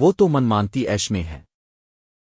وہ تو من مانتی ایش میں ہے